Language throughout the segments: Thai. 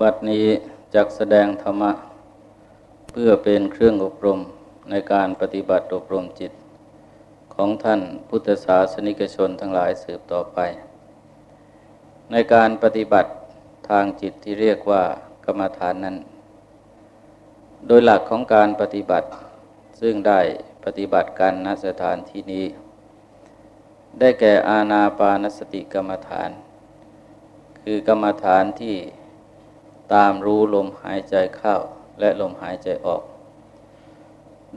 บัดนี้จักแสดงธรรมะ เพื่อเป็นเครื่องอบรมในการปฏิบัติอบรมจิต ของท่านพุทธศาสนิกชนทั้งหลายสืบต่อไป ในการปฏิบัติทางจิตที่เรียกว่ากรรมฐานนั้น โดยหลักของการปฏิบัติ ซึ่งได้ปฏิบัติการณสถานที่นี้ ได้แก่อาณาปานสติกรรมฐาน คือกรรมฐานที่ ตามรู้ลมหายใจเข้าและลมหายใจออก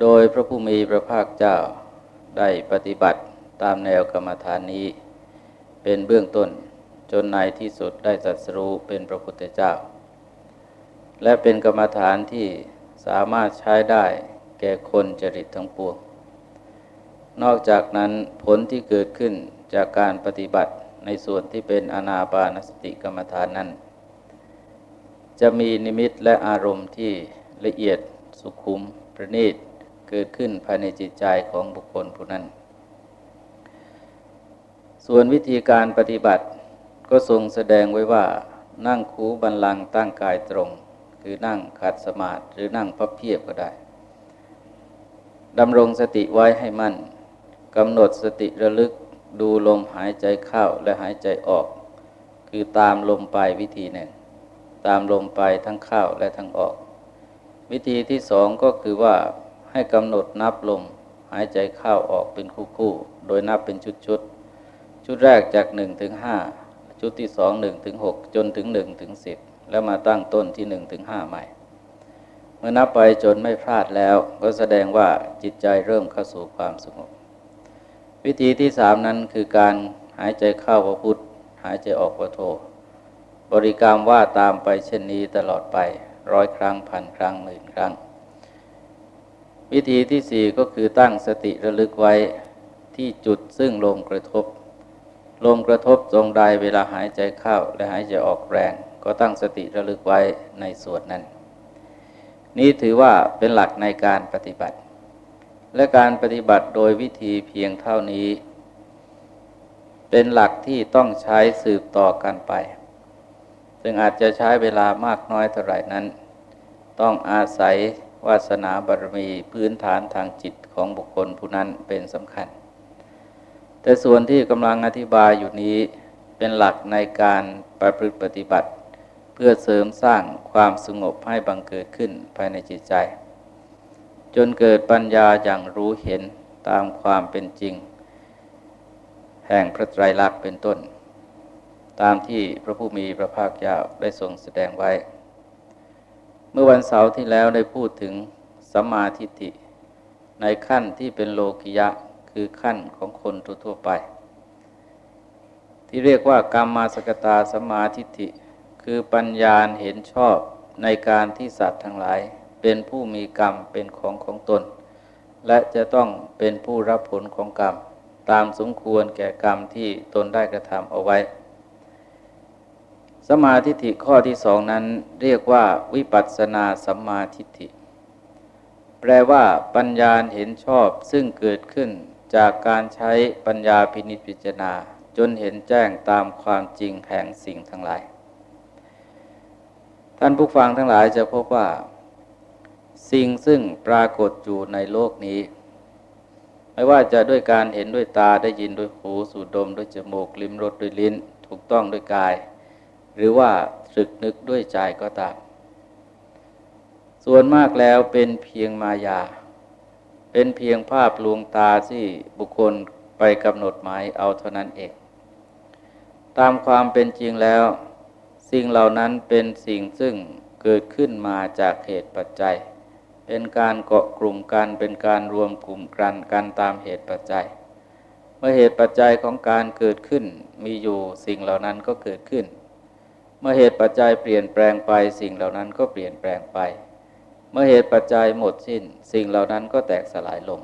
โดยพระผู้มีพระภาคเจ้าได้ปฏิบัติตามแนวกรรมฐานนี้ เป็นเบื้องต้นจนในที่สุดได้สัสรู้เป็นพระพุทธเจ้า และเป็นกรรมฐานที่สามารถใช้ได้แก่คนจริตทั้งปวง นอกจากนั้นผลที่เกิดขึ้นจากการปฏิบัติในส่วนที่เป็นอนาปานสติกรรมฐานนั้น จะมีนิมิตและอารมณ์ที่ละเอียดสุขุมประณีตเกิดขึ้นภายในจิตใจของบุคคลผู้นั้น ส่วนวิธีการปฏิบัติก็ทรงแสดงไว้ว่านั่งคูบันลังตั้งกายตรง คือนั่งขัดสมาธิหรือนั่งพับเพียบก็ได้ดำรงสติไว้ให้มั่นกำหนดสติระลึกดูลมหายใจเข้าและหายใจออก คือตามลมไปวิธีหนึ่ง ตามลมไปทั้งเข้าและทั้งออก วิธีที่สองก็คือว่าให้กำหนดนับลมหายใจเข้าออกเป็นคู่คู่โดยนับเป็นชุดชุดชุดแรกจากหนึ่งถึงห้าชุดที่สองหนึ่งถึงหกจนถึงหนึ่งถึงสิบแล้วมาตั้งต้นที่หนึ่งถึงห้าใหม่ เมื่อนับไปจนไม่พลาดแล้วก็แสดงว่าจิตใจเริ่มเข้าสู่ความสงบ วิธีที่สามนั้นคือการหายใจเข้าพุทธหายใจออกพระโท บริกรรมว่าตามไปเช่นนี้ตลอดไปร้อยครั้งพันครั้งหมื่นครั้ง วิธีที่สี่ก็คือตั้งสติระลึกไว้ที่จุดซึ่งลมกระทบ ลมกระทบตรงใดเวลาหายใจเข้าและหายใจออกแรง ก็ตั้งสติระลึกไว้ในส่วนนั้น นี้ถือว่าเป็นหลักในการปฏิบัติ และการปฏิบัติโดยวิธีเพียงเท่านี้ เป็นหลักที่ต้องใช้สืบต่อกันไป ซึ่งอาจจะใช้เวลามากน้อยเท่าไหร่นั้น ต้องอาศัยวาสนาบารมีพื้นฐานทางจิตของบุคคลผู้นั้นเป็นสำคัญ แต่ส่วนที่กำลังอธิบายอยู่นี้เป็นหลักในการประพฤติปฏิบัติ เพื่อเสริมสร้างความสงบให้บังเกิดขึ้นภายในจิตใจ จนเกิดปัญญาอย่างรู้เห็นตามความเป็นจริง แห่งพระไตรลักษณ์เป็นต้น ตามที่พระผู้มีพระภาคเจ้าได้ทรงแสดงไว้ เมื่อวันเสาร์ที่แล้วได้พูดถึงสัมมาทิฏฐิในขั้นที่เป็นโลกิยะคือขั้นของคนทั่วไป ที่เรียกว่ากรรมมาสกตาสัมมาทิฏฐิคือปัญญาเห็นชอบในการที่สัตว์ทั้งหลาย เป็นผู้มีกรรมเป็นของของตน และจะต้องเป็นผู้รับผลของกรรม ตามสมควรแก่กรรมที่ตนได้กระทำเอาไว้ สมาธิิข้อที่สองนั้นเรียกว่าวิปัสสนาสัมมาทิฏฐิ แปลว่าปัญญาเห็นชอบซึ่งเกิดขึ้นจากการใช้ปัญญาพินิจพิจารณา จนเห็นแจ้งตามความจริงแห่งสิ่งทั้งหลาย ท่านผู้ฟังทั้งหลายจะพบว่า สิ่งซึ่งปรากฏอยู่ในโลกนี้ ไม่ว่าจะด้วยการเห็นด้วยตาได้ยินด้วยหูสูดดมด้วยจมูกลิ้มรสด้วยลิ้น ถูกต้องด้วยกาย หรือว่าตรึกนึกด้วยใจก็ตาม ส่วนมากแล้วเป็นเพียงมายา เป็นเพียงภาพลวงตาที่บุคคลไปกำหนดหมายเอาเท่านั้นเอง ตามความเป็นจริงแล้ว สิ่งเหล่านั้นเป็นสิ่งซึ่งเกิดขึ้นมาจากเหตุปัจจัย เป็นการเกาะกลุ่มกันเป็นการรวมกลุ่มกันกันตามเหตุปัจจัย เมื่อเหตุปัจจัยของการเกิดขึ้นมีอยู่สิ่งเหล่านั้นก็เกิดขึ้น เมื่อเหตุปัจจัยเปลี่ยนแปลงไปสิ่งเหล่านั้นก็เปลี่ยนแปลงไป เมื่อเหตุปัจจัยหมดสิ้น สิ่งเหล่านั้นก็แตกสลายลง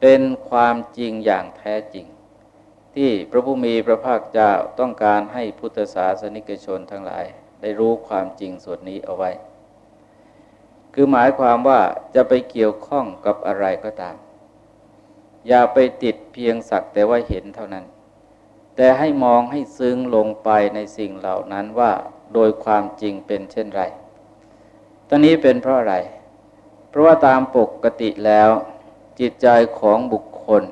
เป็นความจริงอย่างแท้จริง ที่พระผู้มีพระภาคเจ้าต้องการให้พุทธศาสนิกชนทั้งหลาย ได้รู้ความจริงส่วนนี้เอาไว้ คือหมายความว่าจะไปเกี่ยวข้องกับอะไรก็ตาม อย่าไปติดเพียงสักแต่ว่าเห็นเท่านั้น แต่ให้มองให้ซึ้งลงไปในสิ่งเหล่านั้นว่าโดยความจริงเป็นเช่นไร ตอนนี้เป็นเพราะอะไร เพราะว่าตามปกติแล้ว จิตใจของบุคคล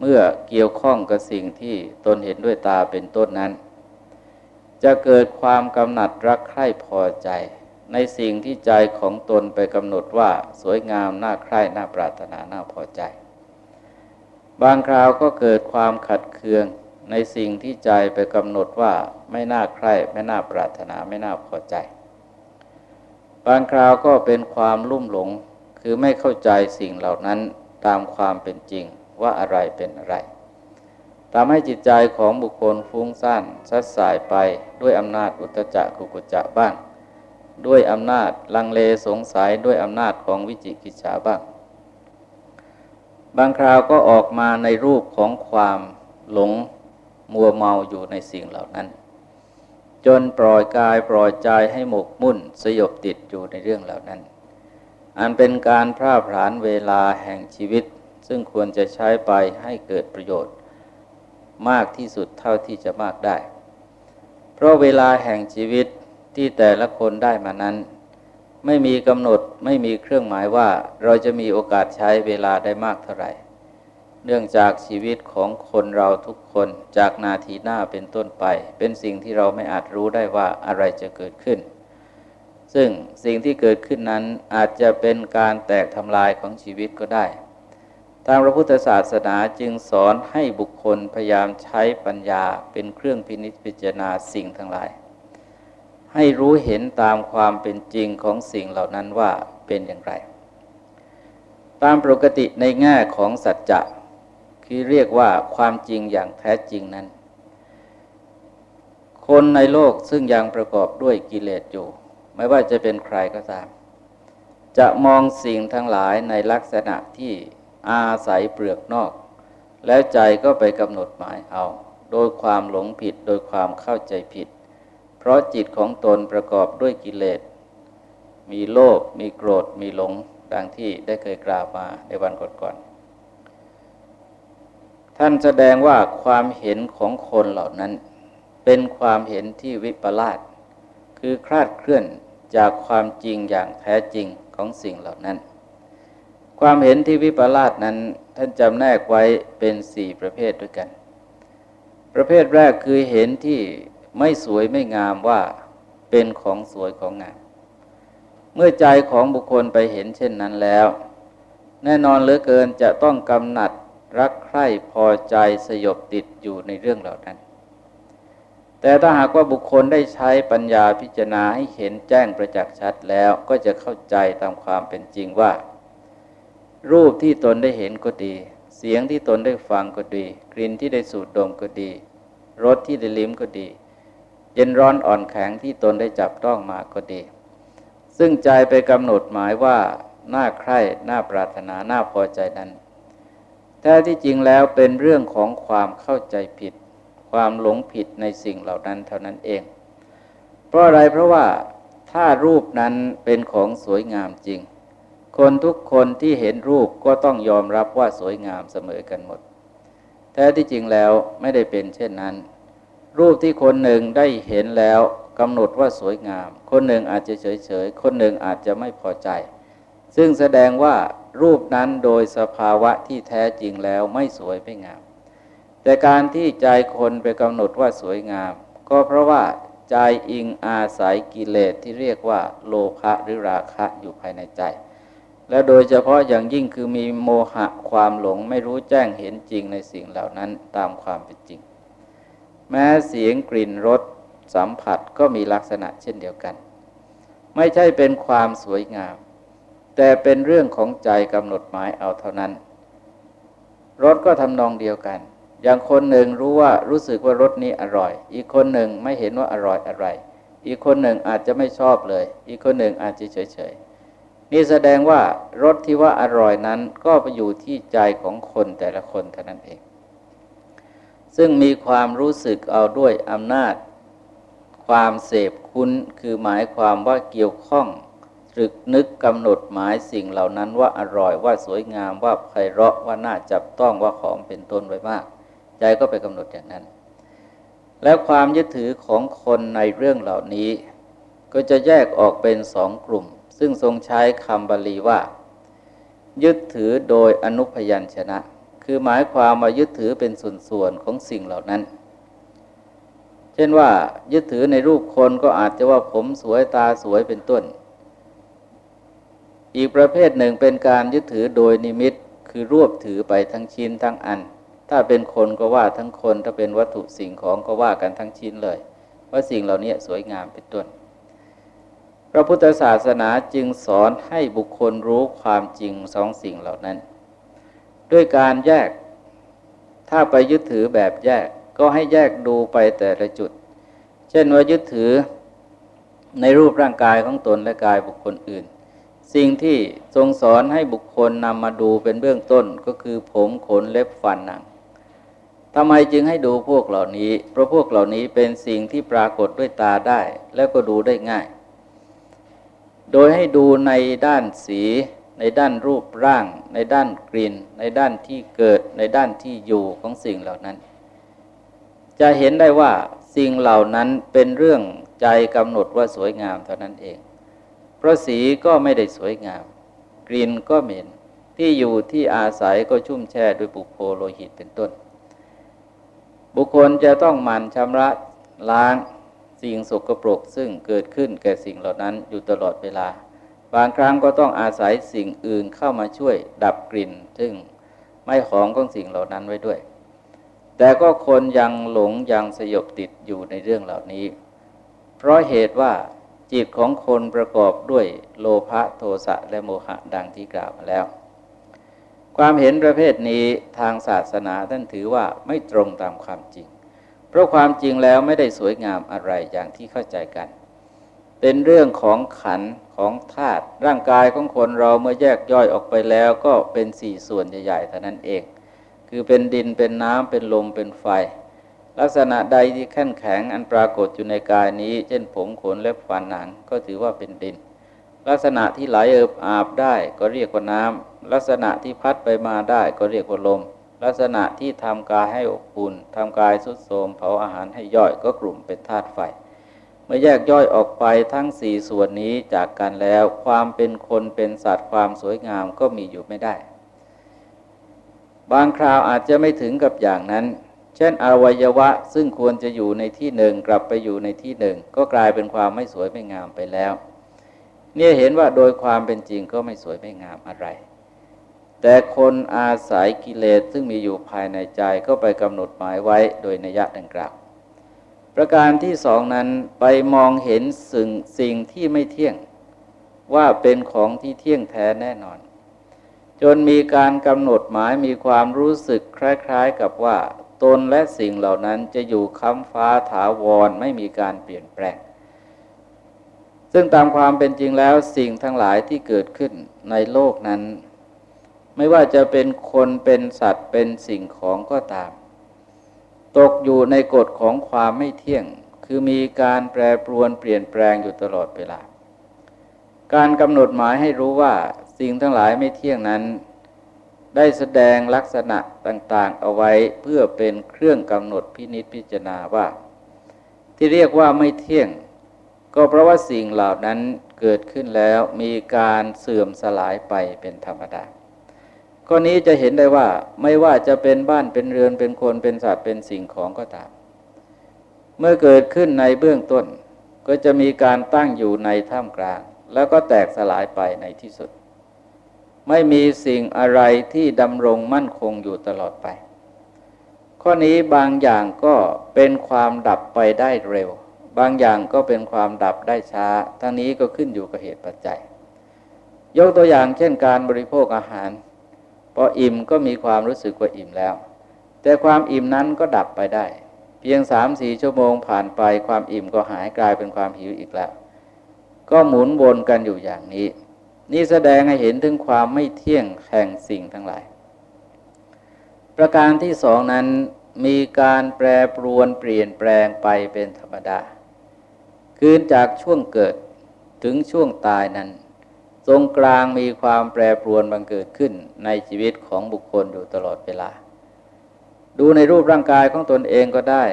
เมื่อเกี่ยวข้องกับสิ่งที่ตนเห็นด้วยตาเป็นต้นนั้น จะเกิดความกำหนัดรักใคร่พอใจ ในสิ่งที่ใจของตนไปกำหนดว่าสวยงามน่าใคร่น่าปรารถนาน่าพอใจ บางคราวก็เกิดความขัดเคือง ในสิ่งที่ใจไปกำหนดว่าไม่น่าใคร่ไม่น่าปรารถนาไม่น่าพอใจ บางคราวก็เป็นความลุ่มหลง คือไม่เข้าใจสิ่งเหล่านั้นตามความเป็นจริงว่าอะไรเป็นอะไรทำให้จิตใจของบุคคลฟุ้งซ่านซัดสายไปด้วยอำนาจอุตจักกุกุจะบ้าง ด้วยอำนาจลังเลสงสัยด้วยอำนาจของวิจิกิจฉาบ้าง บางคราวก็ออกมาในรูปของความหลง มัวเมาอยู่ในสิ่งเหล่านั้น จนปล่อยกายปล่อยใจให้หมกมุ่นสยบติดอยู่ในเรื่องเหล่านั้น อันเป็นการพร่าพรานเวลาแห่งชีวิต ซึ่งควรจะใช้ไปให้เกิดประโยชน์ มากที่สุดเท่าที่จะมากได้ เพราะเวลาแห่งชีวิตที่แต่ละคนได้มานั้น ไม่มีกำหนดไม่มีเครื่องหมายว่าเราจะมีโอกาสใช้เวลาได้มากเท่าไหร่ เนื่องจากชีวิตของคนเราทุกคนจากนาทีหน้าเป็นต้นไป เป็นสิ่งที่เราไม่อาจรู้ได้ว่าอะไรจะเกิดขึ้น ซึ่งสิ่งที่เกิดขึ้นนั้นอาจจะเป็นการแตกทำลายของชีวิตก็ได้ ทางพระพุทธศาสนาจึงสอนให้บุคคลพยายามใช้ปัญญาเป็นเครื่องพินิจพิจารณาสิ่งทั้งหลาย ให้รู้เห็นตามความเป็นจริงของสิ่งเหล่านั้นว่าเป็นอย่างไร ตามปกติในแง่ของสัจจะ คือเรียกว่าความจริงอย่างแท้จริงนั้น คนในโลกซึ่งยังประกอบด้วยกิเลสอยู่ ไม่ว่าจะเป็นใครก็ตาม จะมองสิ่งทั้งหลายในลักษณะที่อาศัยเปลือกนอก แล้วใจก็ไปกำหนดหมายเอา โดยความหลงผิดโดยความเข้าใจผิด เพราะจิตของตนประกอบด้วยกิเลส มีโลภมีโกรธมีหลงดังที่ได้เคยกล่าวมาในวันก่อนๆ ท่านแสดงว่าความเห็นของคนเหล่านั้น เป็นความเห็นที่วิปลาสคือคลาดเคลื่อนจากความจริงอย่างแท้จริงของสิ่งเหล่านั้น ความเห็นที่วิปลาสนั้นท่านจำแนกไว้เป็นสี่ประเภทด้วยกัน ประเภทแรกคือเห็นที่ไม่สวยไม่งามว่าเป็นของสวยของงาม เมื่อใจของบุคคลไปเห็นเช่นนั้นแล้ว แน่นอนเหลือเกินจะต้องกำหนัด รักใคร่พอใจสยบติดอยู่ในเรื่องเหล่านั้น แต่ถ้าหากว่าบุคคลได้ใช้ปัญญาพิจารณาให้เห็นแจ้งประจักษ์ชัดแล้วก็จะเข้าใจตามความเป็นจริงว่า รูปที่ตนได้เห็นก็ดี เสียงที่ตนได้ฟังก็ดี กลิ่นที่ได้สูดดมก็ดีรสที่ได้ลิ้มก็ดี เย็นร้อนอ่อนแข็งที่ตนได้จับต้องมาก็ดี ซึ่งใจไปกำหนดหมายว่าน่าใคร่น่าปรารถนาน่าพอใจนั้น แท้ที่จริงแล้วเป็นเรื่องของความเข้าใจผิด ความหลงผิดในสิ่งเหล่านั้นเท่านั้นเอง เพราะอะไรเพราะว่าถ้ารูปนั้นเป็นของสวยงามจริง คนทุกคนที่เห็นรูปก็ต้องยอมรับว่าสวยงามเสมอกันหมด แท้ที่จริงแล้วไม่ได้เป็นเช่นนั้น รูปที่คนหนึ่งได้เห็นแล้วกำหนดว่าสวยงาม คนหนึ่งอาจจะเฉยเฉยคนหนึ่งอาจจะไม่พอใจ ซึ่งแสดงว่า รูปนั้นโดยสภาวะที่แท้จริงแล้วไม่สวยไม่งาม แต่การที่ใจคนไปกำหนดว่าสวยงาม ก็เพราะว่าใจอิงอาศัยกิเลสที่เรียกว่า โลภะหรือราคะอยู่ภายในใจ และโดยเฉพาะอย่างยิ่งคือมีโมหะความหลงไม่รู้แจ้งเห็นจริงในสิ่งเหล่านั้นตามความเป็นจริง แม้เสียงกลิ่นรสสัมผัสก็มีลักษณะเช่นเดียวกัน ไม่ใช่เป็นความสวยงาม แต่เป็นเรื่องของใจกำหนดหมายเอาเท่านั้น รสก็ทำนองเดียวกัน อย่างคนหนึ่งรู้ว่ารู้สึกว่ารสนี้อร่อย อีกคนหนึ่งไม่เห็นว่าอร่อยอะไร อีกคนหนึ่งอาจจะไม่ชอบเลย อีกคนหนึ่งอาจจะเฉยเฉยนี่แสดงว่ารสที่ว่าอร่อยนั้นก็ไปอยู่ที่ใจของคนแต่ละคนเท่านั้นเอง ซึ่งมีความรู้สึกเอาด้วยอำนาจ ความเสพคุ้นคือหมายความว่าเกี่ยวข้อง รึกนึกกำหนดหมายสิ่งเหล่านั้นว่าอร่อยว่าสวยงามว่าไพเราะว่าน่าจับต้องว่าของเป็นต้นไว้มาก ใจก็ไปกำหนดอย่างนั้น และความยึดถือของคนในเรื่องเหล่านี้ ก็จะแยกออกเป็นสองกลุ่ม ซึ่งทรงใช้คำบาลีว่า ยึดถือโดยอนุพยัญชนะ คือหมายความมายึดถือเป็นส่วนๆของสิ่งเหล่านั้นเช่นว่ายึดถือในรูปคนก็อาจจะว่าผมสวยตาสวยเป็นต้น อีกประเภทหนึ่งเป็นการยึดถือโดยนิมิตคือรวบถือไปทั้งชิ้นทั้งอัน ถ้าเป็นคนก็ว่าทั้งคน ถ้าเป็นวัตถุสิ่งของก็ว่ากันทั้งชิ้นเลย ว่าสิ่งเหล่านี้สวยงามเป็นต้น พระพุทธศาสนาจึงสอนให้บุคคลรู้ความจริงสองสิ่งเหล่านั้น ด้วยการแยก ถ้าไปยึดถือแบบแยกก็ให้แยกดูไปแต่ละจุด เช่นว่ายึดถือในรูปร่างกายของตนและกายบุคคลอื่น สิ่งที่ทรงสอนให้บุคคลนำมาดูเป็นเบื้องต้นก็คือผมขนเล็บฟันหนังทำไมจึงให้ดูพวกเหล่านี้ เพราะพวกเหล่านี้เป็นสิ่งที่ปรากฏด้วยตาได้ แล้วก็ดูได้ง่าย โดยให้ดูในด้านสี ในด้านรูปร่าง ในด้านกลิ่น ในด้านที่เกิด ในด้านที่อยู่ของสิ่งเหล่านั้น จะเห็นได้ว่าสิ่งเหล่านั้นเป็นเรื่องใจกำหนดว่าสวยงามเท่านั้นเอง ราะสีก็ไม่ได้สวยงาม กลิ่นก็เหม็น ที่อยู่ที่อาศัยก็ชุ่มแช่ด้วยบุโพโลหิตเป็นต้น บุคคลจะต้องมันชำระล้างสิ่งสกปรกซึ่งเกิดขึ้นแก่สิ่งเหล่านั้นอยู่ตลอดเวลา บางครั้งก็ต้องอาศัยสิ่งอื่นเข้ามาช่วยดับกลิ่น ซึ่งไม่หอมของสิ่งเหล่านั้นไว้ด้วย แต่ก็คนยังหลงยังสยบติดอยู่ในเรื่องเหล่านี้ เพราะเหตุว่า จิตของคนประกอบด้วยโลภะโทสะและโมหะดังที่กล่าวมาแล้ว ความเห็นประเภทนี้ทางศาสนาท่านถือว่าไม่ตรงตามความจริง เพราะความจริงแล้วไม่ได้สวยงามอะไรอย่างที่เข้าใจกัน เป็นเรื่องของขันของธาตุร่างกายของคนเราเมื่อแยกย่อยออกไปแล้วก็เป็นสี่ส่วนใหญ่ๆเท่านั้นเอง คือเป็นดินเป็นน้ำเป็นลมเป็นไฟ ลักษณะใดที่แข็งแข็งอันปรากฏอยู่ในกายนี้ เช่นผมขนเล็บฟันหนังก็ถือว่าเป็นดิน ลักษณะที่ไหลเอิบอาบได้ก็เรียกว่าน้ำลักษณะที่พัดไปมาได้ก็เรียกว่าลม ลักษณะที่ทำกายให้อบอุ่นทำกายสุดโทมเผาอาหารให้ย่อยก็กลุ่มเป็นธาตุไฟเมื่อแยกย่อยออกไปทั้งสี่ส่วนนี้จากกันแล้ว ความเป็นคนเป็นสัตว์ความสวยงามก็มีอยู่ไม่ได้ บางคราวอาจจะไม่ถึงกับอย่างนั้น เช่นอวัยวะซึ่งควรจะอยู่ในที่หนึ่งกลับไปอยู่ในที่หนึ่ง ก็กลายเป็นความไม่สวยไม่งามไปแล้ว เนี่ยเห็นว่าโดยความเป็นจริงก็ไม่สวยไม่งามอะไร แต่คนอาศัยกิเลสซึ่งมีอยู่ภายในใจก็ไปกำหนดหมายไว้โดยนัยะดังกล่าวประการที่สองนั้นไปมองเห็นสิ่งสิ่งที่ไม่เที่ยงว่าเป็นของที่เที่ยงแท้แน่นอน จนมีการกำหนดหมายมีความรู้สึกคล้าย ๆ กับว่า ตนและสิ่งเหล่านั้นจะอยู่ค้ำฟ้าถาวรไม่มีการเปลี่ยนแปลง ซึ่งตามความเป็นจริงแล้วสิ่งทั้งหลายที่เกิดขึ้นในโลกนั้น ไม่ว่าจะเป็นคนเป็นสัตว์เป็นสิ่งของก็ตาม ตกอยู่ในกฎของความไม่เที่ยง คือมีการแปรปรวนเปลี่ยนแปลงอยู่ตลอดเวลา การกำหนดหมายให้รู้ว่าสิ่งทั้งหลายไม่เที่ยงนั้น ได้แสดงลักษณะต่างๆ เอาไว้เพื่อเป็นเครื่องกำหนดพินิษพิจารณาว่า ที่เรียกว่าไม่เที่ยง ก็เพราะว่าสิ่งเหล่านั้นเกิดขึ้นแล้วมีการเสื่อมสลายไปเป็นธรรมดาข้อนี้จะเห็นได้ว่าไม่ว่าจะเป็นบ้านเป็นเรือนเป็นคนเป็นสัตว์เป็นสิ่งของก็ตาม เมื่อเกิดขึ้นในเบื้องต้น ก็จะมีการตั้งอยู่ในท่ามกลาง แล้วก็แตกสลายไปในที่สุด ไม่มีสิ่งอะไรที่ดำรงมั่นคงอยู่ตลอดไป ข้อนี้บางอย่างก็เป็นความดับไปได้เร็ว บางอย่างก็เป็นความดับได้ช้า ทั้งนี้ก็ขึ้นอยู่กับเหตุปัจจัย ยกตัวอย่างเช่นการบริโภคอาหาร พออิ่มก็มีความรู้สึกว่าอิ่มแล้ว แต่ความอิ่มนั้นก็ดับไปได้ เพียงสามสี่ชั่วโมงผ่านไปความอิ่มก็หายกลายเป็นความหิวอีกแล้ว ก็หมุนวนกันอยู่อย่างนี้ นี่แสดงให้เห็นถึงความไม่เที่ยงแห่งสิ่งทั้งหลาย ประการที่สองนั้นมีการแปรปรวนเปลี่ยนแปลงไปเป็นธรรมดา คืนจากช่วงเกิดถึงช่วงตายนั้นตรงกลางมีความแปรปรวนบังเกิดขึ้นในชีวิตของบุคคลอยู่ตลอดเวลา ดูในรูปร่างกายของตนเองก็ได้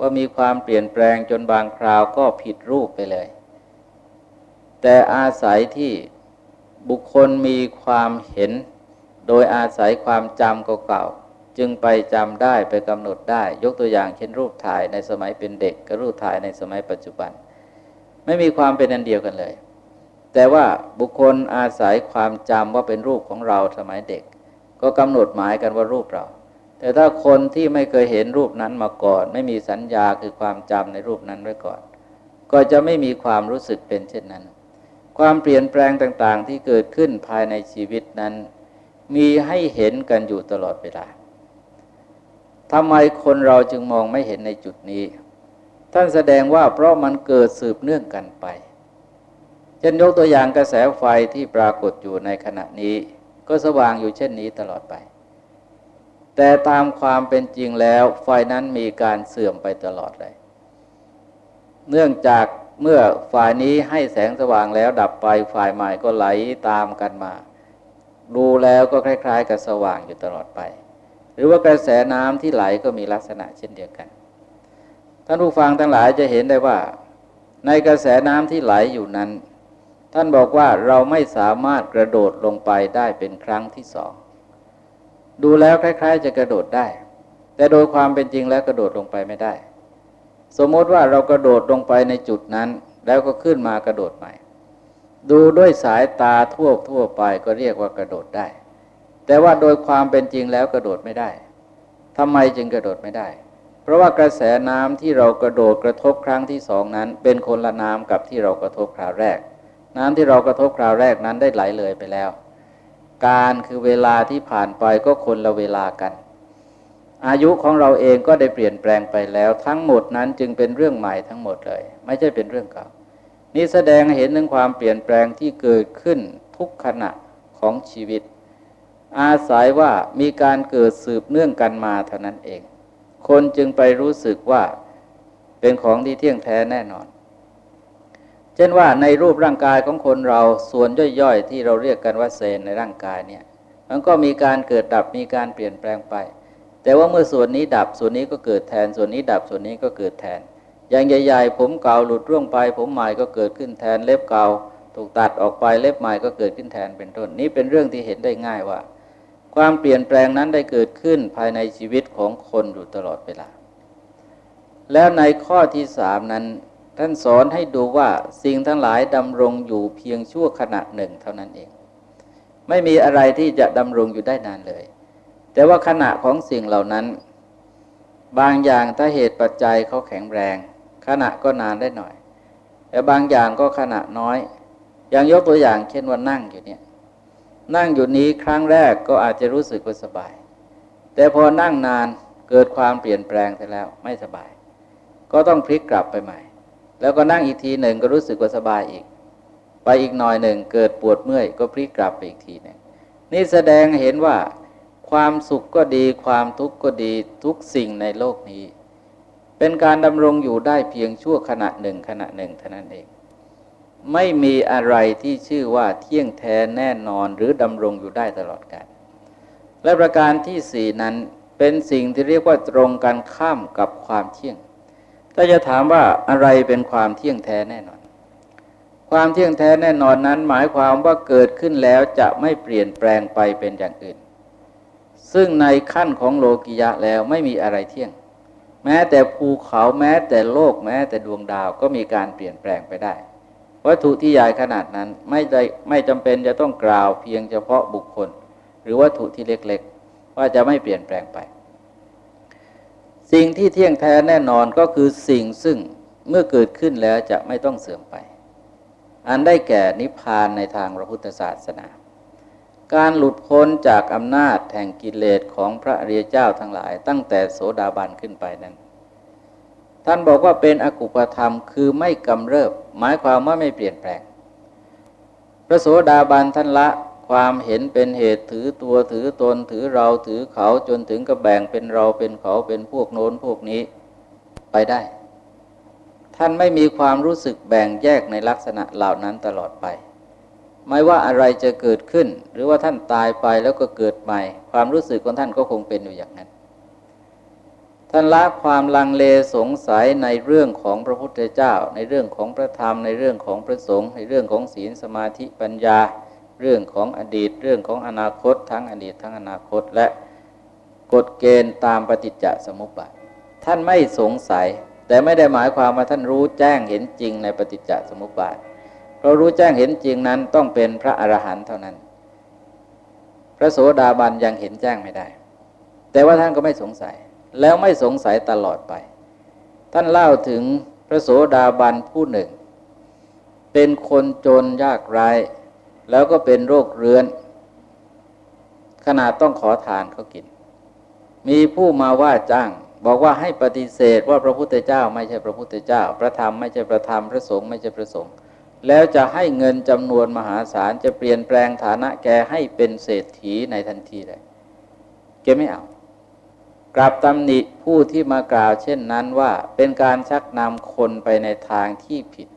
ว่ามีความเปลี่ยนแปลงจนบางคราวก็ผิดรูปไปเลย แต่อาศัยที่ บุคคลมีความเห็น โดยอาศัยความจำเก่าๆจึงไปจำได้ไปกำหนดได้ ยกตัวอย่างเช่นรูปถ่ายในสมัยเป็นเด็กกับรูปถ่ายในสมัยปัจจุบัน ไม่มีความเป็นอันเดียวกันเลย แต่ว่าบุคคลอาศัยความจำว่าเป็นรูปของเราสมัยเด็ก ก็กำหนดหมายกันว่ารูปเรา แต่ถ้าคนที่ไม่เคยเห็นรูปนั้นมาก่อน ไม่มีสัญญาคือความจำในรูปนั้นไว้ก่อน ก็จะไม่มีความรู้สึกเป็นเช่นนั้น ความเปลี่ยนแปลงต่าง ๆ ที่เกิดขึ้นภายในชีวิตนั้น มีให้เห็นกันอยู่ตลอดเวลาทำไมคนเราจึงมองไม่เห็นในจุดนี้ ท่านแสดงว่าเพราะมันเกิดสืบเนื่องกันไป เช่นยกตัวอย่างกระแสไฟที่ปรากฏอยู่ในขณะนี้ ก็สว่างอยู่เช่นนี้ตลอดไป แต่ตามความเป็นจริงแล้วไฟนั้นมีการเสื่อมไปตลอดเลย เนื่องจาก เมื่อฝ่ายนี้ให้แสงสว่างแล้วดับไปฝ่ายใหม่ก็ไหลตามกันมา ดูแล้วก็คล้าย ๆ กับสว่างอยู่ตลอดไป หรือว่ากระแสน้ำที่ไหลก็มีลักษณะเช่นเดียวกัน ท่านผู้ฟังทั้งหลายจะเห็นได้ว่า ในกระแสน้ำที่ไหลอยู่นั้น ท่านบอกว่าเราไม่สามารถกระโดดลงไปได้เป็นครั้งที่สองดูแล้วคล้าย ๆ จะกระโดดได้ แต่โดยความเป็นจริงแล้วกระโดดลงไปไม่ได้ สมมติว่าเรากระโดดลงไปในจุดนั้น แล้วก็ขึ้นมากระโดดใหม่ ดูด้วยสายตาทั่วทั่วไปก็เรียกว่ากระโดดได้ แต่ว่าโดยความเป็นจริงแล้วกระโดดไม่ได้ทำไมจึงกระโดดไม่ได้ เพราะว่ากระแสน้ำที่เรากระโดดกระทบครั้งที่สองนั้น เป็นคนละน้ำกับที่เรากระทบคราวแรก น้ำที่เรากระทบคราวแรกนั้นได้ไหลเลยไปแล้ว การคือเวลาที่ผ่านไปก็คนละเวลากัน อายุของเราเองก็ได้เปลี่ยนแปลงไปแล้ว ทั้งหมดนั้นจึงเป็นเรื่องใหม่ทั้งหมดเลย ไม่ใช่เป็นเรื่องเก่า นี่แสดงเห็นถึงความเปลี่ยนแปลงที่เกิดขึ้นทุกขณะของชีวิต อาศัยว่ามีการเกิดสืบเนื่องกันมาเท่านั้นเอง คนจึงไปรู้สึกว่าเป็นของที่เที่ยงแท้แน่นอน เช่นว่าในรูปร่างกายของคนเราส่วนย่อยๆ ที่เราเรียกกันว่าเซนในร่างกายเนี่ย มันก็มีการเกิดดับมีการเปลี่ยนแปลงไป แต่ว่าเมื่อส่วนนี้ดับส่วนนี้ก็เกิดแทน ส่วนนี้ดับส่วนนี้ก็เกิดแทน อย่างใหญ่ ๆ ผมเก่าหลุดร่วงไป ผมใหม่ก็เกิดขึ้นแทนเล็บเก่าถูกตัดออกไปเล็บใหม่ก็เกิดขึ้นแทนเป็นต้น นี้เป็นเรื่องที่เห็นได้ง่ายว่า ความเปลี่ยนแปลงนั้นได้เกิดขึ้นภายในชีวิตของคนอยู่ตลอดเวลา แล้วในข้อที่สามนั้น ท่านสอนให้ดูว่าสิ่งทั้งหลายดำรงอยู่เพียงชั่วขณะหนึ่งเท่านั้นเอง ไม่มีอะไรที่จะดำรงอยู่ได้นานเลย แต่ว่าขณะของสิ่งเหล่านั้น บางอย่างถ้าเหตุปัจจัยเขาแข็งแรง ขณะก็นานได้หน่อย แต่บางอย่างก็ขณะน้อย อย่างยกตัวอย่างเช่นว่านั่งอยู่เนี่ย นั่งอยู่นี้ครั้งแรกก็อาจจะรู้สึกว่าสบาย แต่พอนั่งนานเกิดความเปลี่ยนแปลงไปแล้วไม่สบาย ก็ต้องพลิกกลับไปใหม่ แล้วก็นั่งอีกทีหนึ่งก็รู้สึกว่าสบายอีก ไปอีกหน่อยหนึ่งเกิดปวดเมื่อยก็พลิกกลับไปอีกทีหนึ่งนี่แสดงเห็นว่า ความสุขก็ดีความทุกข์ก็ดีทุกสิ่งในโลกนี้ เป็นการดำรงอยู่ได้เพียงชั่วขณะหนึ่งขณะหนึ่งเท่านั้นเอง ไม่มีอะไรที่ชื่อว่าเที่ยงแท้แน่นอนหรือดำรงอยู่ได้ตลอดกาลและประการที่สี่นั้นเป็นสิ่งที่เรียกว่าตรงกันข้ามกับความเที่ยง ถ้าจะถามว่าอะไรเป็นความเที่ยงแท้แน่นอน ความเที่ยงแท้แน่นอนนั้น หมายความว่าเกิดขึ้นแล้วจะไม่เปลี่ยนแปลงไปเป็นอย่างอื่น ซึ่งในขั้นของโลกิยะแล้วไม่มีอะไรเที่ยง แม้แต่ภูเขาแม้แต่โลกแม้แต่ดวงดาวก็มีการเปลี่ยนแปลงไปได้ วัตถุที่ใหญ่ขนาดนั้นไม่ได้ไม่จำเป็นจะต้องกล่าวเพียงเฉพาะบุคคล หรือวัตถุที่เล็กๆ ว่าจะไม่เปลี่ยนแปลงไป สิ่งที่เที่ยงแท้แน่นอนก็คือสิ่งซึ่งเมื่อเกิดขึ้นแล้วจะไม่ต้องเสื่อมไป อันได้แก่นิพพานในทางพระพุทธศาสนา การหลุดพ้นจากอำนาจแห่งกิเลสของพระอริยเจ้าทั้งหลาย ตั้งแต่โสดาบันขึ้นไปนั้น ท่านบอกว่าเป็นอกุปธรรมคือไม่กำเริบ หมายความว่าไม่เปลี่ยนแปลง พระโสดาบันท่านละความเห็นเป็นเหตุถือตัวถือตนถือเราถือเขาจนถึงกับแบ่งเป็นเราเป็นเขาเป็นพวกโน้นพวกนี้ไปได้ ท่านไม่มีความรู้สึกแบ่งแยกในลักษณะเหล่านั้นตลอดไป ไม่ว่าอะไรจะเกิดขึ้น หรือว่าท่านตายไปแล้วก็เกิดใหม่ ความรู้สึกของท่านก็คงเป็นอยู่อย่างนั้น ท่านละความลังเลสงสัยในเรื่องของพระพุทธเจ้า ในเรื่องของพระธรรม ในเรื่องของพระสงฆ์ในเรื่องของศีลสมาธิปัญญา เรื่องของอดีต เรื่องของอนาคต ทั้งอดีตทั้งอนาคตและกฎเกณฑ์ตามปฏิจจสมุปบาทท่านไม่สงสัย แต่ไม่ได้หมายความว่าท่านรู้แจ้งเห็นจริงในปฏิจจสมุปบาท เรารู้แจ้งเห็นจริงนั้นต้องเป็นพระอรหันต์เท่านั้น พระโสดาบันยังเห็นแจ้งไม่ได้ แต่ว่าท่านก็ไม่สงสัย แล้วไม่สงสัยตลอดไป ท่านเล่าถึงพระโสดาบันผู้หนึ่ง เป็นคนจนยากไร้แล้วก็เป็นโรคเรื้อน ขนาดต้องขอทานเขากิน มีผู้มาว่าจ้างบอกว่าให้ปฏิเสธว่าพระพุทธเจ้า ไม่ใช่พระพุทธเจ้า พระธรรมไม่ใช่พระธรรม พระสงฆ์ไม่ใช่พระสงฆ์ แล้วจะให้เงินจำนวนมหาศาลจะเปลี่ยนแปลงฐานะแกให้เป็นเศรษฐีในทันทีเลยแกไม่เอากราบตำหนิผู้ที่มากล่าวเช่นนั้นว่าเป็นการชักนำคนไปในทางที่ผิด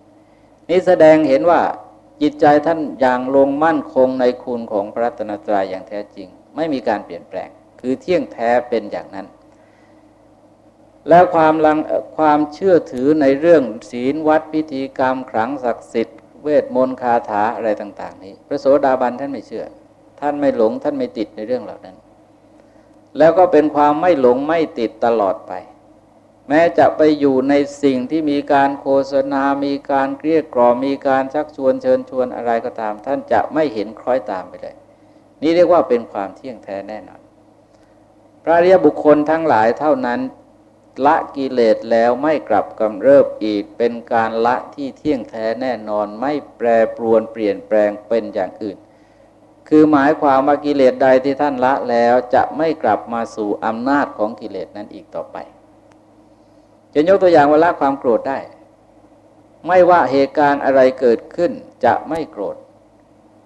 นี้แสดงเห็นว่าจิตใจท่านอย่างลงมั่นคงในคุณของพระรัตนตรัยอย่างแท้จริง ไม่มีการเปลี่ยนแปลง คือเที่ยงแท้เป็นอย่างนั้น แล้วความลังความเชื่อถือในเรื่องศีลวัดพิธีกรรมขลังศักดิ์สิทธิ เวทมนต์คาถาอะไรต่าง ๆ นี้ พระโสดาบันท่านไม่เชื่อ ท่านไม่หลงท่านไม่ติดในเรื่องเหล่านั้น แล้วก็เป็นความไม่หลงไม่ติดตลอดไป แม้จะไปอยู่ในสิ่งที่มีการโฆษณา มีการเกลี้ยกล่อมมีการชักชวนเชิญชวนอะไรก็ตาม ท่านจะไม่เห็นคล้อยตามไปเลย นี่เรียกว่าเป็นความเที่ยงแท้แน่นอนพระเรียบุคคลทั้งหลายเท่านั้น ละกิเลสแล้วไม่กลับกำเริบอีก เป็นการละที่เที่ยงแท้แน่นอนไม่แปรปรวนเปลี่ยนแปลงเป็นอย่างอื่น คือหมายความว่ากิเลสใดที่ท่านละแล้วจะไม่กลับมาสู่อำนาจของกิเลสนั้นอีกต่อไปจะยกตัวอย่างว่าละความโกรธได้ ไม่ว่าเหตุการณ์อะไรเกิดขึ้นจะไม่โกรธ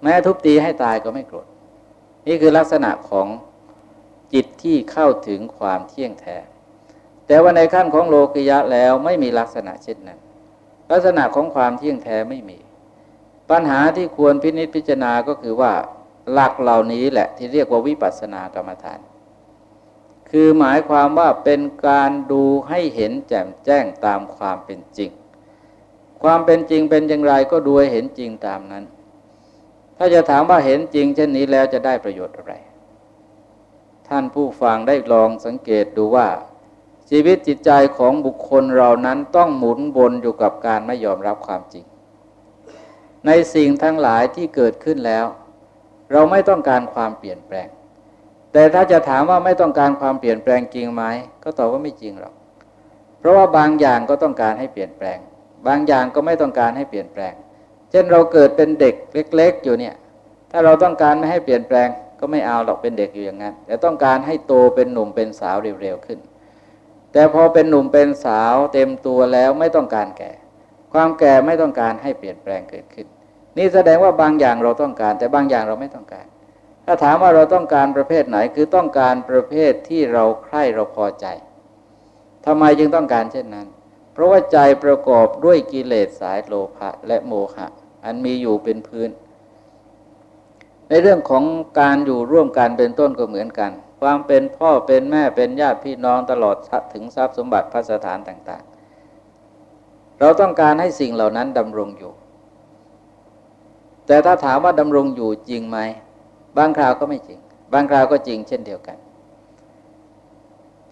แม้ทุบตีให้ตายก็ไม่โกรธ นี่คือลักษณะของจิตที่เข้าถึงความเที่ยงแท้ แต่ว่าในขั้นของโลกิยะแล้วไม่มีลักษณะเช่นนั้น ลักษณะของความเที่ยงแท้ไม่มี ปัญหาที่ควรพินิจพิจารณาก็คือว่าหลักเหล่านี้แหละที่เรียกว่าวิปัสสนากรรมฐาน คือหมายความว่าเป็นการดูให้เห็นแจ่มแจ้งตามความเป็นจริง ความเป็นจริงเป็นอย่างไรก็ดูให้เห็นจริงตามนั้น ถ้าจะถามว่าเห็นจริง เช่นนี้แล้วจะได้ประโยชน์อะไร ท่านผู้ฟังได้ลองสังเกตดูว่า ชีวิตจิตใจของบุคคลเรานั้นต้องหมุนวนอยู่กับการไม่ยอมรับความจริง ในสิ่งทั้งหลายที่เกิดขึ้นแล้ว เราไม่ต้องการความเปลี่ยนแปลง แต่ถ้าจะถามว่าไม่ต้องการความเปลี่ยนแปลงจริงไหมก็ตอบว่าไม่จริงหรอกเพราะว่าบางอย่างก็ต้องการให้เปลี่ยนแปลง บางอย่างก็ไม่ต้องการให้เปลี่ยนแปลง เช่นเราเกิดเป็นเด็กเล็ก ๆ อยู่เนี่ย ถ้าเราต้องการไม่ให้เปลี่ยนแปลงก็ไม่เอาหรอกเป็นเด็กอยู่อย่างนั้นแต่ต้องการให้โตเป็นหนุ่มเป็นสาวเร็วๆขึ้น แต่พอเป็นหนุ่มเป็นสาวเต็มตัวแล้วไม่ต้องการแก่ ความแก่ไม่ต้องการให้เปลี่ยนแปลงเกิดขึ้น นี่แสดงว่าบางอย่างเราต้องการ แต่บางอย่างเราไม่ต้องการ ถ้าถามว่าเราต้องการประเภทไหนคือต้องการประเภทที่เราใคร่เราพอใจทำไมจึงต้องการเช่นนั้น เพราะว่าใจประกอบด้วยกิเลสสายโลภะและโมหะ อันมีอยู่เป็นพื้น ในเรื่องของการอยู่ร่วมกันเป็นต้นก็เหมือนกัน ความเป็นพ่อเป็นแม่เป็นญาติพี่น้องตลอดถึงทรัพย์สมบัติพระสถานต่าง ๆ เราต้องการให้สิ่งเหล่านั้นดำรงอยู่ แต่ถ้าถามว่าดำรงอยู่จริงไหมบางคราวก็ไม่จริง บางคราวก็จริงเช่นเดียวกัน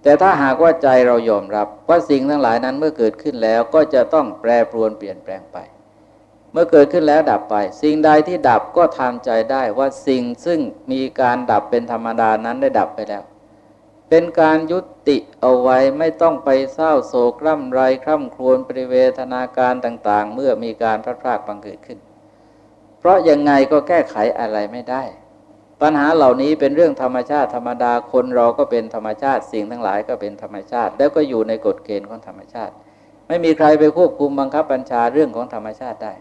แต่ถ้าหากว่าใจเรายอมรับว่าสิ่งทั้งหลายนั้นเมื่อเกิดขึ้นแล้วก็จะต้องแปรปรวนเปลี่ยนแปลงไป เมื่อเกิดขึ้นแล้วดับไป สิ่งใดที่ดับก็ทำใจได้ว่าสิ่งซึ่งมีการดับเป็นธรรมดานั้นได้ดับไปแล้ว เป็นการยุติเอาไว้ไม่ต้องไปเศร้าโศกร่ำไรคร่ำครวญปริเวทนาการต่าง ๆ เมื่อมีการพลาดพลาดบังเกิดขึ้น เพราะยังไงก็แก้ไขอะไรไม่ได้ ปัญหาเหล่านี้เป็นเรื่องธรรมชาติธรรมดาคนเราก็เป็นธรรมชาติ สิ่งทั้งหลายก็เป็นธรรมชาติ แล้วก็อยู่ในกฎเกณฑ์ของธรรมชาติ ไม่มีใครไปควบคุมบังคับบัญชาเรื่องของธรรมชาติได้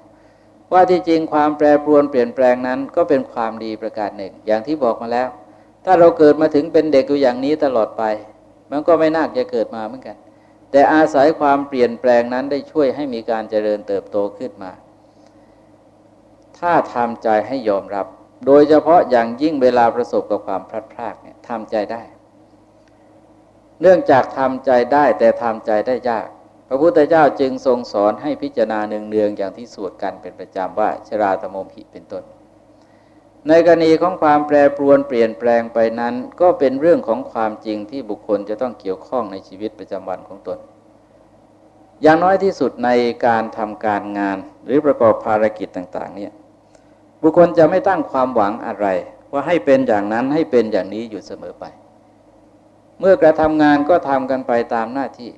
ว่าที่จริงความแปรปรวนเปลี่ยนแปลงนั้นก็เป็นความดีประการหนึ่ง อย่างที่บอกมาแล้ว ถ้าเราเกิดมาถึงเป็นเด็กอยู่อย่างนี้ตลอดไป มันก็ไม่น่าจะเกิดมาเหมือนกัน แต่อาศัยความเปลี่ยนแปลงนั้นได้ช่วยให้มีการเจริญเติบโตขึ้นมา ถ้าทำใจให้ยอมรับ โดยเฉพาะอย่างยิ่งเวลาประสบกับความพลาดพลาดเนี่ยทำใจได้ เนื่องจากทำใจได้แต่ทำใจได้ยาก พระพุทธเจ้าจึงทรงสอนให้พิจารณาเนืองๆอย่างที่สวดกันเป็นประจำว่าชราตโมหิเป็นต้น ในกรณีของความแปรปรวนเปลี่ยนแปลงไปนั้น ก็เป็นเรื่องของความจริงที่บุคคลจะต้องเกี่ยวข้องในชีวิตประจำวันของตน อย่างน้อยที่สุดในการทำการงานหรือประกอบภารกิจต่างๆเนี่ยบุคคลจะไม่ตั้งความหวังอะไร ว่าให้เป็นอย่างนั้นให้เป็นอย่างนี้อยู่เสมอไป เมื่อกระทำงานก็ทำกันไปตามหน้าที่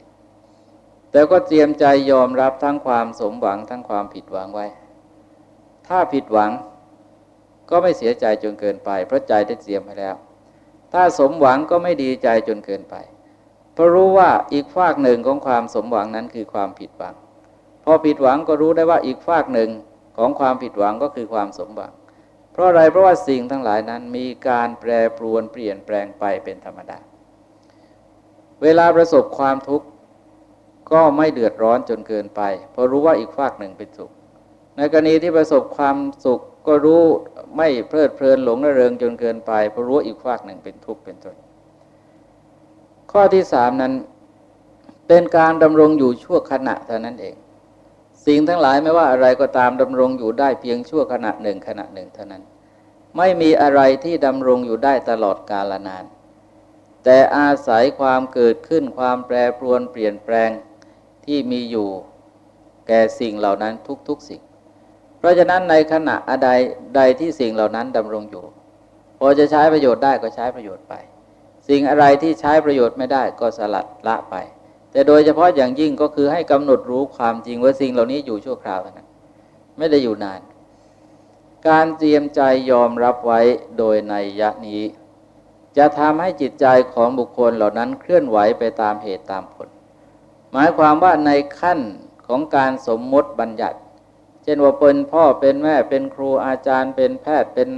แต่ก็เตรียมใจยอมรับทั้งความสมหวังทั้งความผิดหวังไว้ ถ้าผิดหวังก็ไม่เสียใจจนเกินไป เพราะใจได้เตรียมไว้แล้ว ถ้าสมหวังก็ไม่ดีใจจนเกินไป เพราะรู้ว่าอีกฝากหนึ่งของความสมหวังนั้นคือความผิดหวัง พอผิดหวังก็รู้ได้ว่าอีกฝากหนึ่งของความผิดหวังก็คือความสมหวัง เพราะอะไรเพราะว่าสิ่งทั้งหลายนั้นมีการแปรปรวนเปลี่ยนแปลงไปเป็นธรรมดา เวลาประสบความทุกข์ ก็ไม่เดือดร้อนจนเกินไป เพราะรู้ว่าอีกฝากหนึ่งเป็นสุข ในกรณีที่ประสบความสุขก็รู้ไม่เพลิดเพลินหลงระเริงจนเกินไป เพราะรู้อีกฝากหนึ่งเป็นทุกข์เป็นต้นข้อที่สามนั้นเป็นการดำรงอยู่ชั่วขณะเท่านั้นเอง สิ่งทั้งหลายไม่ว่าอะไรก็ตามดำรงอยู่ได้เพียงชั่วขณะหนึ่งขณะหนึ่งเท่านั้น ไม่มีอะไรที่ดำรงอยู่ได้ตลอดกาลนาน แต่อาศัยความเกิดขึ้นความแปรปรวนเปลี่ยนแปลง ที่มีอยู่แก่สิ่งเหล่านั้นทุกๆสิ่ง เพราะฉะนั้นในขณะใดใดที่สิ่งเหล่านั้นดำรงอยู่ พอจะใช้ประโยชน์ได้ก็ใช้ประโยชน์ไป สิ่งอะไรที่ใช้ประโยชน์ไม่ได้ก็สลัดละไป แต่โดยเฉพาะอย่างยิ่งก็คือให้กำหนดรู้ความจริงว่าสิ่งเหล่านี้อยู่ชั่วคราวนะไม่ได้อยู่นาน การเตรียมใจยอมรับไว้โดยในยะนี้ จะทำให้จิตใจของบุคคลเหล่านั้นเคลื่อนไหวไปตามเหตุตามผล หมายความว่าในขั้นของการสมมติบัญญัติ เช่นว่าเป็นพ่อเป็นแม่เป็นครูอาจารย์ เป็นแพทย์เป็น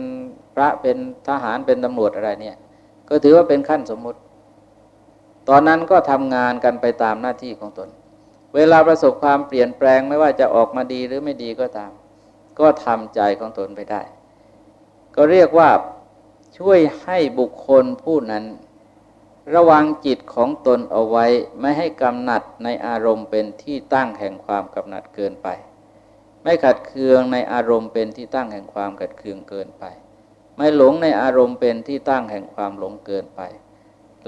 พระเป็นทหารเป็นตำรวจอะไรเนี่ย ก็ถือว่าเป็นขั้นสมมติ ตอนนั้นก็ทำงานกันไปตามหน้าที่ของตน เวลาประสบความเปลี่ยนแปลงไม่ว่าจะออกมาดีหรือไม่ดีก็ตาม ก็ทำใจของตนไปได้ ก็เรียกว่าช่วยให้บุคคลผู้นั้น ระวังจิตของตนเอาไว้ไม่ให้กำหนัดในอารมณ์เป็นที่ตั้งแห่งความกำหนัดเกินไป ไม่ขัดเคืองในอารมณ์เป็นที่ตั้งแห่งความขัดเคืองเกินไป ไม่หลงในอารมณ์เป็นที่ตั้งแห่งความหลงเกินไป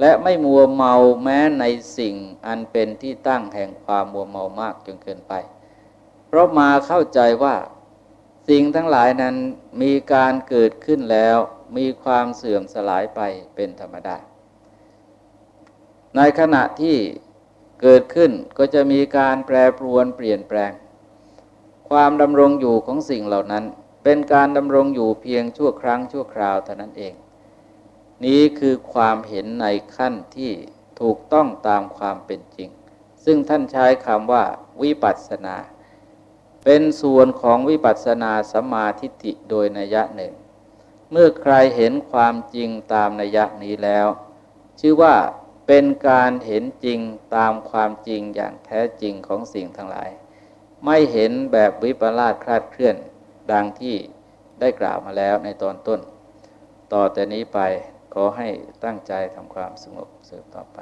และไม่มัวเมาแม้ในสิ่งอันเป็นที่ตั้งแห่งความมัวเมามากจนเกินไป เพราะมาเข้าใจว่าสิ่งทั้งหลายนั้นมีการเกิดขึ้นแล้ว มีความเสื่อมสลายไปเป็นธรรมดา ในขณะที่เกิดขึ้นก็จะมีการแปรปรวนเปลี่ยนแปลง ความดำรงอยู่ของสิ่งเหล่านั้น เป็นการดำรงอยู่เพียงชั่วครั้งชั่วคราวเท่านั้นเอง นี้คือความเห็นในขั้นที่ถูกต้องตามความเป็นจริง ซึ่งท่านใช้คำว่าวิปัสสนา เป็นส่วนของวิปัสสนาสมาธิิโดยนัยหนึ่ง เมื่อใครเห็นความจริงตามนัยนี้แล้ว ชื่อว่า เป็นการเห็นจริงตามความจริงอย่างแท้จริงของสิ่งทั้งหลาย ไม่เห็นแบบวิปลาสคลาดเคลื่อน ดังที่ได้กล่าวมาแล้วในตอนต้น ต่อแต่นี้ไปขอให้ตั้งใจทำความสงบสืบต่อไป